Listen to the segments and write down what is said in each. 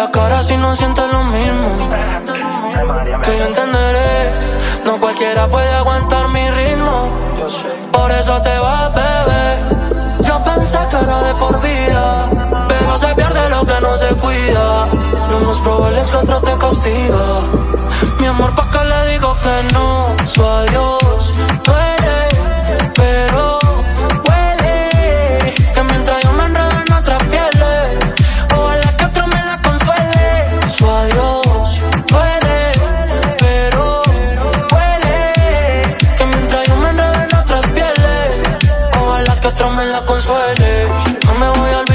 sola si no sientes lo mismo. Que yo entenderé, no cualquiera puede aguantar mi ritmo. Por eso te vas, bebé. Yo pensé que era de por vida, pero se pierde lo que no se cuida. Lo más probable es que otro te castiga. Mi amor, ¿pa' qué le digo que no? Su adiós me la consuele. No me voy a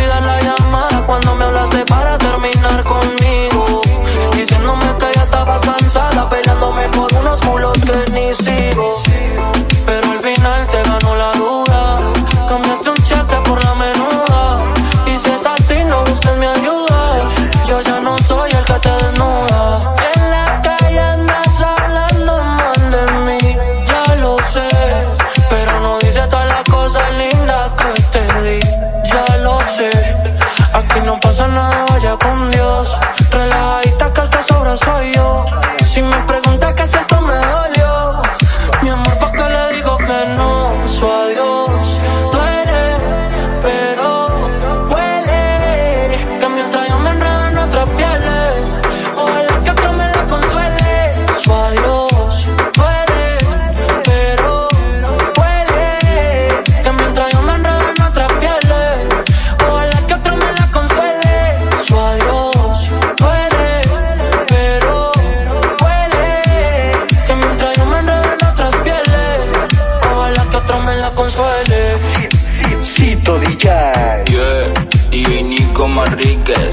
con Dios. Relajadita que el que sobra soy yo. Si me preguntas que si esto me dolió, mi amor, ¿pa' qué le digo que no? Su me la consuele. Cito DJ. Yeah, y Nico Manrique.